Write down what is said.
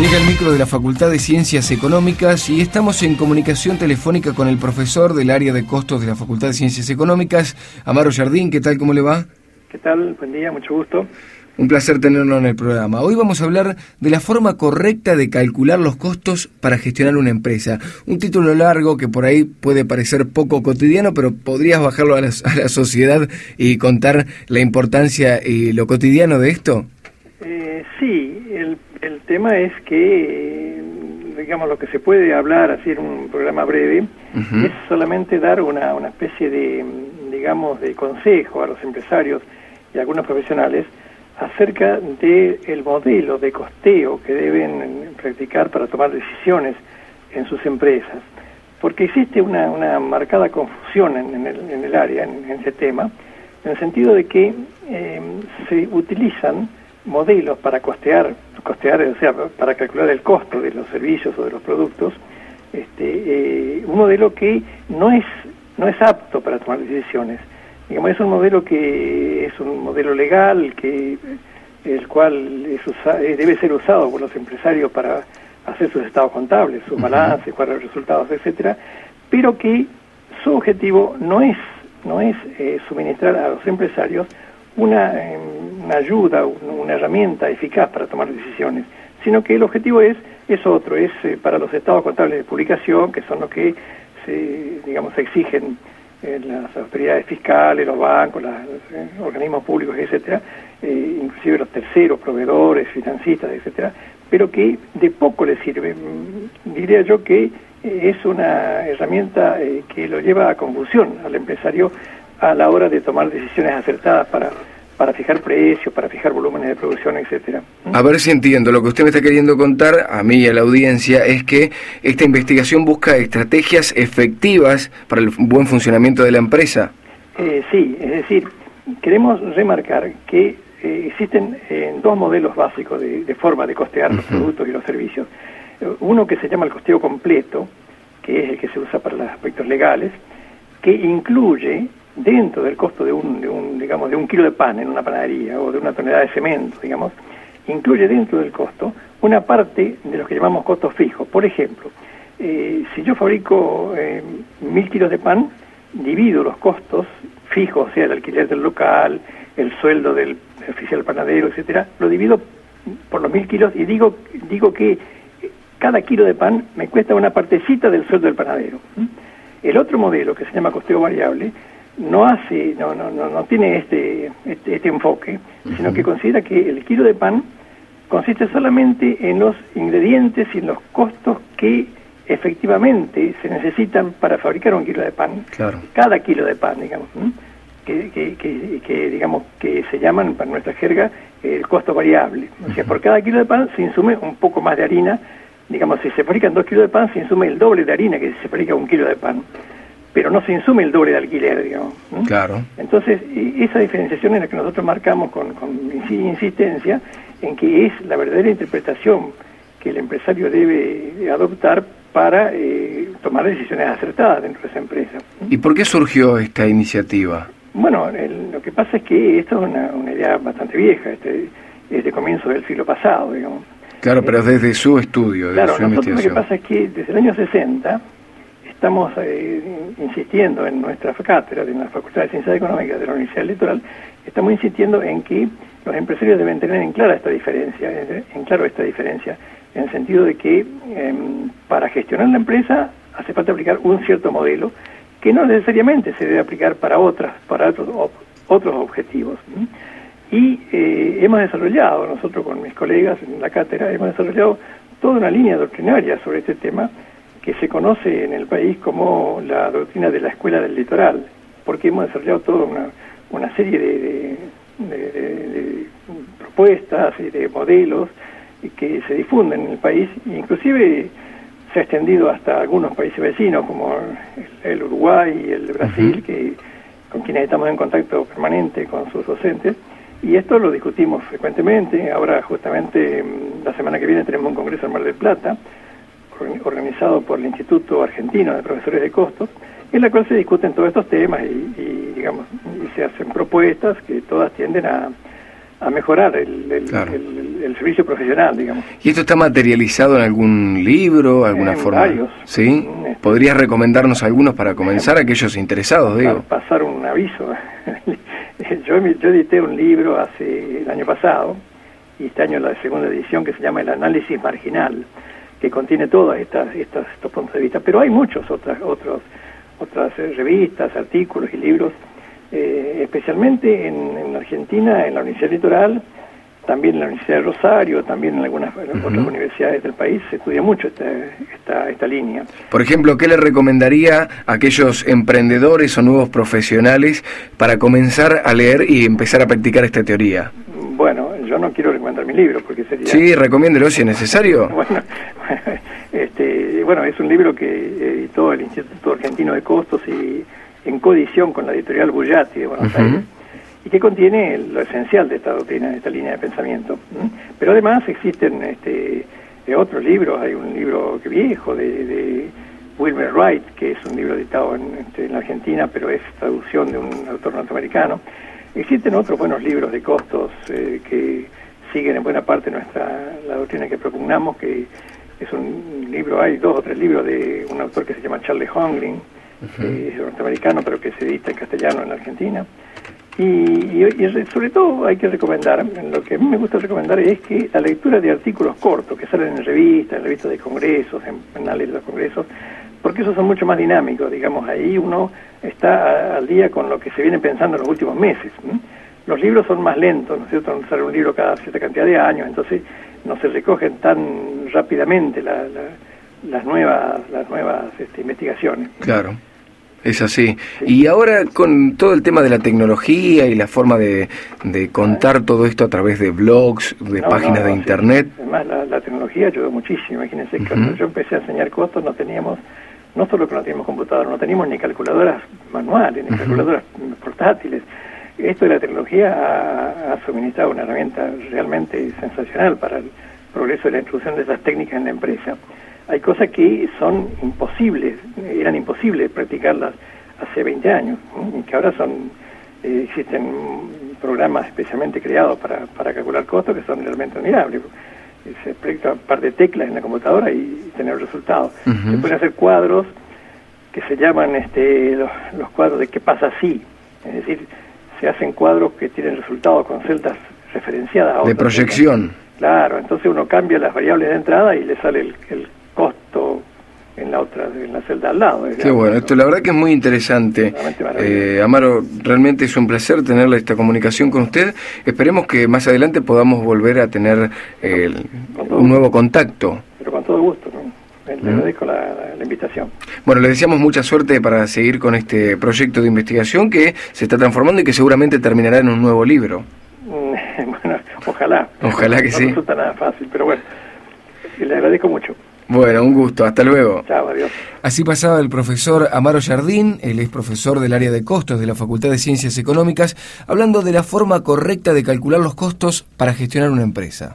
Llega el micro de la Facultad de Ciencias Económicas y estamos en comunicación telefónica con el profesor del área de costos de la Facultad de Ciencias Económicas, Amaro Jardín. ¿Qué tal? ¿Cómo le va? ¿Qué tal? Buen día, mucho gusto. Un placer tenerlo en el programa. Hoy vamos a hablar de la forma correcta de calcular los costos para gestionar una empresa. Un título largo que por ahí puede parecer poco cotidiano, pero podrías bajarlo a la, a la sociedad y contar la importancia y lo cotidiano de esto. Eh, sí, el, el, tema es que, digamos, lo que se puede hablar, así en un programa breve, uh -huh. es solamente dar una, una especie de, digamos, de consejo a los empresarios y a algunos profesionales acerca del el modelo de costeo que deben practicar para tomar decisiones en sus empresas. Porque existe una, una marcada confusión en, en, el, en, el, área, en, en, ese tema, en el sentido de que eh, se utilizan modelos para costear, costear, o sea, para calcular el costo de los servicios o de los productos, este, eh, un modelo que no es, no es apto para tomar decisiones digamos, es un modelo que es un modelo legal, que el cual es usa, debe ser usado por los empresarios para hacer sus estados contables, sus balances, -huh. cuáles resultados, etcétera, pero que su objetivo no es no es eh, suministrar a los empresarios una, eh, una ayuda, una herramienta eficaz para tomar decisiones, sino que el objetivo es es otro, es eh, para los estados contables de publicación, que son los que se, digamos, exigen eh, las autoridades fiscales, los bancos, los eh, organismos públicos, etcétera, inclusive los terceros, proveedores, financistas, etcétera, pero que de poco le sirve. Mm, diría yo que es una herramienta que lo lleva a confusión al empresario a la hora de tomar decisiones acertadas para para fijar precios, para fijar volúmenes de producción, etcétera. A ver si entiendo, lo que usted me está queriendo contar a mí y a la audiencia es que esta investigación busca estrategias efectivas para el buen funcionamiento de la empresa. Eh, sí, es decir, queremos remarcar que eh, existen eh, dos modelos básicos de, de, forma de costear uh -huh. los productos y los servicios. Uno que se llama el costeo completo, que es el que se usa para los aspectos legales, que incluye dentro del costo de un, de un, digamos, de un kilo de pan en una panadería o de una tonelada de cemento, digamos, incluye dentro del costo una parte de lo que llamamos costos fijos. Por ejemplo, eh, si yo fabrico eh, mil kilos de pan, divido los costos fijos, o sea, el alquiler del local, el sueldo del oficial panadero, etcétera, lo divido por los mil kilos y digo, digo que cada kilo de pan me cuesta una partecita del sueldo del panadero. El otro modelo, que se llama costeo variable, no hace, no, no, no, no tiene este, este, este enfoque, uh -huh. sino que considera que el kilo de pan consiste solamente en los ingredientes y en los costos que efectivamente se necesitan para fabricar un kilo de pan. Claro. Cada kilo de pan, digamos, que, que, que, que, digamos que se llaman para nuestra jerga el costo variable. O sea, uh -huh. por cada kilo de pan se insume un poco más de harina. Digamos, si se fabrican dos kilos de pan, se insume el doble de harina que si se fabrica un kilo de pan pero no se insume el doble de alquiler, digamos. ¿no? Claro. Entonces, esa diferenciación es la que nosotros marcamos con, con insistencia en que es la verdadera interpretación que el empresario debe adoptar para eh, tomar decisiones acertadas dentro de esa empresa. ¿Y por qué surgió esta iniciativa? Bueno, el, lo que pasa es que esto es una, una idea bastante vieja, este, es de comienzo del siglo pasado, digamos. Claro, pero eh, desde su estudio, desde claro, su investigación. Lo que pasa es que desde el año 60 estamos eh, insistiendo en nuestra cátedra de la Facultad de Ciencias Económicas de la Universidad Electoral, estamos insistiendo en que los empresarios deben tener en clara esta diferencia, en claro esta diferencia, en el sentido de que eh, para gestionar la empresa hace falta aplicar un cierto modelo que no necesariamente se debe aplicar para otras, para otros, otros objetivos. Y eh, hemos desarrollado, nosotros con mis colegas en la cátedra, hemos desarrollado toda una línea doctrinaria sobre este tema, que se conoce en el país como la doctrina de la escuela del litoral, porque hemos desarrollado toda una, una serie de, de, de, de, propuestas y de modelos que se difunden en el país, e inclusive se ha extendido hasta algunos países vecinos como el, el Uruguay y el Brasil, uh -huh. que con quienes estamos en contacto permanente con sus docentes, y esto lo discutimos frecuentemente. Ahora justamente la semana que viene tenemos un congreso en Mar del Plata, organizado por el Instituto Argentino de Profesores de Costos, en la cual se discuten todos estos temas y, y digamos, y se hacen propuestas que todas tienden a, a mejorar el, el, servicio profesional, digamos. ¿Y esto está materializado en algún libro, alguna en forma? Varios. ¿Sí? Este, ¿Podrías recomendarnos algunos para comenzar, aquellos interesados, digo? pasar un aviso. yo, yo edité un libro hace el año pasado, y este año la segunda edición, que se llama El Análisis Marginal, que contiene todos estos puntos de vista. Pero hay muchos otras, otros, otras eh, revistas, artículos y libros eh, especialmente en, Argentina, en la Universidad Litoral, también en la Universidad de Rosario, también en algunas otras universidades del país, se estudia mucho esta, esta, esta, línea. Por ejemplo, ¿qué le recomendaría a aquellos emprendedores o nuevos profesionales para comenzar a leer y empezar a practicar esta teoría? Yo no quiero recomendar mi libro porque sería... Sí, recomiéndelo si es necesario. bueno, este, bueno, es un libro que editó el Instituto Argentino de Costos y en codición con la editorial Bullati de Buenos Aires, y que contiene lo esencial de esta doctrina, de esta línea de pensamiento. Pero además existen este, otros libros, hay un libro viejo de, Wilmer Wright, que es un libro editado este, en, la Argentina, pero es traducción de un autor norteamericano. Existen otros buenos libros de costos eh, que siguen en buena parte nuestra la doctrina que propugnamos, que es un libro, hay dos o tres libros de un autor que se llama Charles Hongling, es norteamericano, pero que se edita en castellano en Argentina. Y, sobre todo hay que recomendar, lo que a mí me gusta recomendar es que la lectura de artículos cortos que salen en revistas, en revistas de congresos, en canales de los congresos, porque esos son mucho más dinámicos, digamos, ahí uno está al día con lo que se viene pensando en los últimos meses. Los libros son más lentos, ¿no es cierto? Sale un libro cada cierta cantidad de años, entonces no se recogen tan rápidamente las nuevas, las nuevas este, investigaciones. Claro. Es así. Y ahora con todo el tema de la tecnología y la forma de, contar todo esto a través de blogs, de páginas de internet. Además, la, tecnología ayudó muchísimo. Imagínense, que cuando yo empecé a enseñar costos no teníamos, no solo que no teníamos computadoras, no teníamos ni calculadoras manuales, ni calculadoras portátiles. Esto de la tecnología ha, ha, suministrado una herramienta realmente sensacional para el progreso de la introducción de esas técnicas en la empresa hay cosas que son imposibles, eran imposibles practicarlas hace 20 años, y que ahora son, eh, existen programas especialmente creados para, para calcular costos que son realmente admirables. Se proyecta un par de teclas en la computadora y, tener resultados. Se pueden hacer cuadros que se llaman este, los, cuadros de qué pasa si, es decir, se hacen cuadros que tienen resultados con celdas referenciadas. de proyección. Claro, entonces uno cambia las variables de entrada y le sale el, el la otra, en la celda al lado. Qué bueno, esto la verdad que es muy interesante. Eh, Amaro, realmente es un placer tener esta comunicación con usted. Esperemos que más adelante podamos volver a tener un nuevo contacto. Pero con todo gusto, Le ¿Mm? agradezco la, invitación. Bueno, le deseamos mucha suerte para seguir con este proyecto de investigación que se está transformando y que seguramente terminará en un nuevo libro. bueno, ojalá. Ojalá que sí. No resulta nada fácil, pero bueno, le agradezco mucho. Bueno, un gusto, hasta luego. Chao, adiós. Así pasaba el profesor Amaro Jardín, él es profesor del área de costos de la Facultad de Ciencias Económicas, hablando de la forma correcta de calcular los costos para gestionar una empresa.